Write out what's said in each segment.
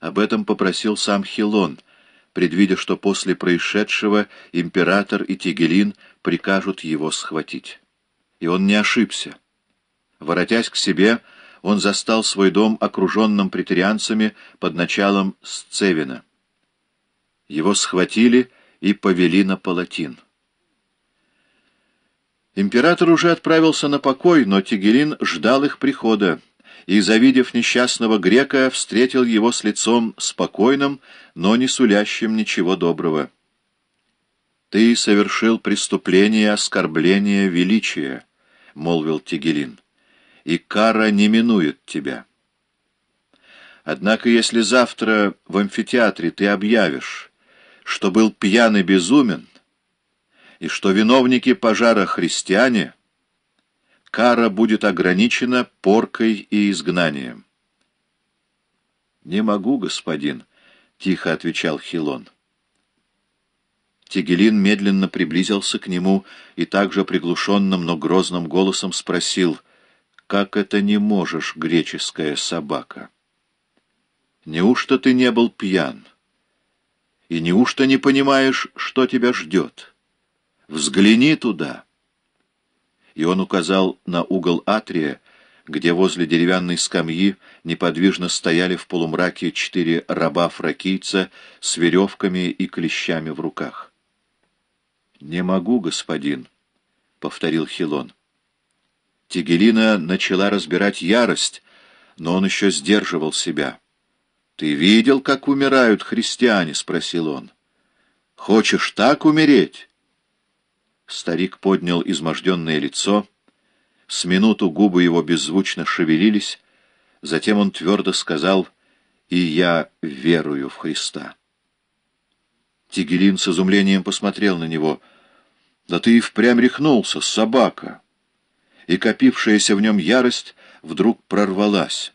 Об этом попросил сам Хилон, предвидя, что после происшедшего император и Тигелин прикажут его схватить. И он не ошибся. Воротясь к себе, он застал свой дом окруженным претерианцами под началом Сцевина. Его схватили и повели на палатин. Император уже отправился на покой, но Тигелин ждал их прихода и, завидев несчастного грека, встретил его с лицом спокойным, но не сулящим ничего доброго. «Ты совершил преступление оскорбления величия», — молвил Тигелин, — «и кара не минует тебя. Однако, если завтра в амфитеатре ты объявишь, что был пьян и безумен, и что виновники пожара христиане, кара будет ограничена поркой и изгнанием. «Не могу, господин», — тихо отвечал Хилон. Тигелин медленно приблизился к нему и также приглушенным, но грозным голосом спросил, «Как это не можешь, греческая собака? Неужто ты не был пьян? И неужто не понимаешь, что тебя ждет?» Взгляни туда!» И он указал на угол атрия, где возле деревянной скамьи неподвижно стояли в полумраке четыре раба-фракийца с веревками и клещами в руках. «Не могу, господин», — повторил Хилон. Тигелина начала разбирать ярость, но он еще сдерживал себя. «Ты видел, как умирают христиане?» — спросил он. «Хочешь так умереть?» Старик поднял изможденное лицо. С минуту губы его беззвучно шевелились. Затем он твердо сказал «И я верую в Христа». Тигелин с изумлением посмотрел на него. «Да ты и впрямь рехнулся, собака!» И копившаяся в нем ярость вдруг прорвалась.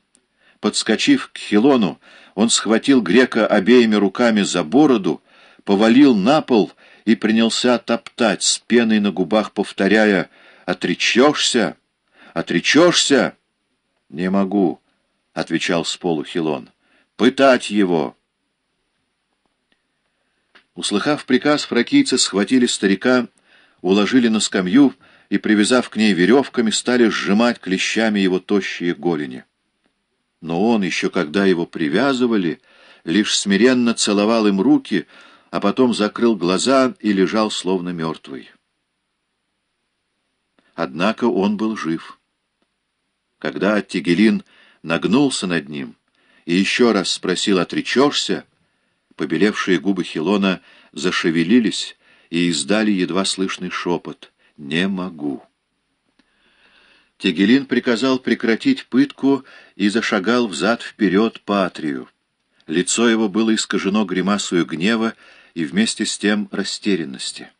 Подскочив к Хилону, он схватил грека обеими руками за бороду, повалил на пол и принялся топтать с пеной на губах, повторяя «Отречешься? Отречешься?» «Не могу», — отвечал с полу Хилон. «Пытать его!» Услыхав приказ, фракийцы схватили старика, уложили на скамью и, привязав к ней веревками, стали сжимать клещами его тощие голени. Но он, еще когда его привязывали, лишь смиренно целовал им руки, а потом закрыл глаза и лежал словно мертвый. Однако он был жив. Когда Тигелин нагнулся над ним и еще раз спросил «Отречешься?», побелевшие губы Хилона зашевелились и издали едва слышный шепот «Не могу». Тигелин приказал прекратить пытку и зашагал взад-вперед по атрию. Лицо его было искажено гримасою гнева и вместе с тем растерянности.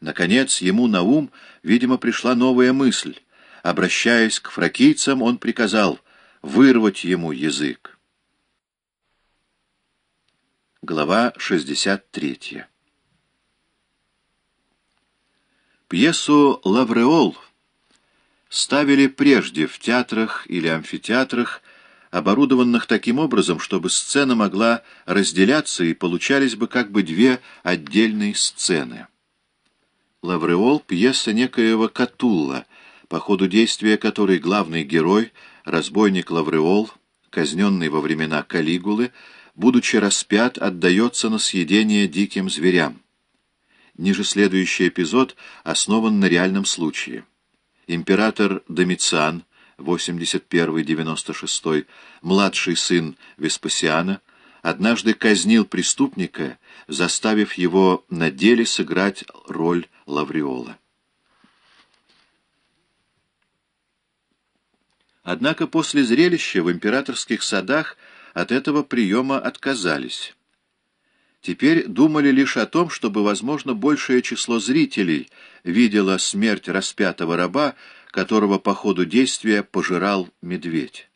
Наконец, ему на ум, видимо, пришла новая мысль. Обращаясь к фракийцам, он приказал вырвать ему язык. Глава 63 Пьесу «Лавреол» ставили прежде в театрах или амфитеатрах оборудованных таким образом, чтобы сцена могла разделяться и получались бы как бы две отдельные сцены. Лавреол — пьеса некоего Катулла, по ходу действия которой главный герой, разбойник Лавреол, казненный во времена Калигулы, будучи распят, отдается на съедение диким зверям. Ниже следующий эпизод основан на реальном случае. Император Домициан — 81-96, младший сын Веспасиана, однажды казнил преступника, заставив его на деле сыграть роль Лавриола. Однако после зрелища в императорских садах от этого приема отказались. Теперь думали лишь о том, чтобы, возможно, большее число зрителей видело смерть распятого раба, которого по ходу действия пожирал медведь.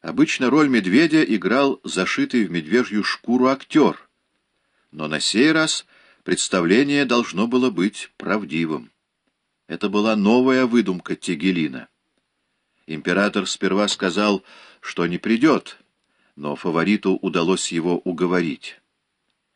Обычно роль медведя играл зашитый в медвежью шкуру актер, но на сей раз представление должно было быть правдивым. Это была новая выдумка Тегелина. Император сперва сказал, что не придет, но фавориту удалось его уговорить.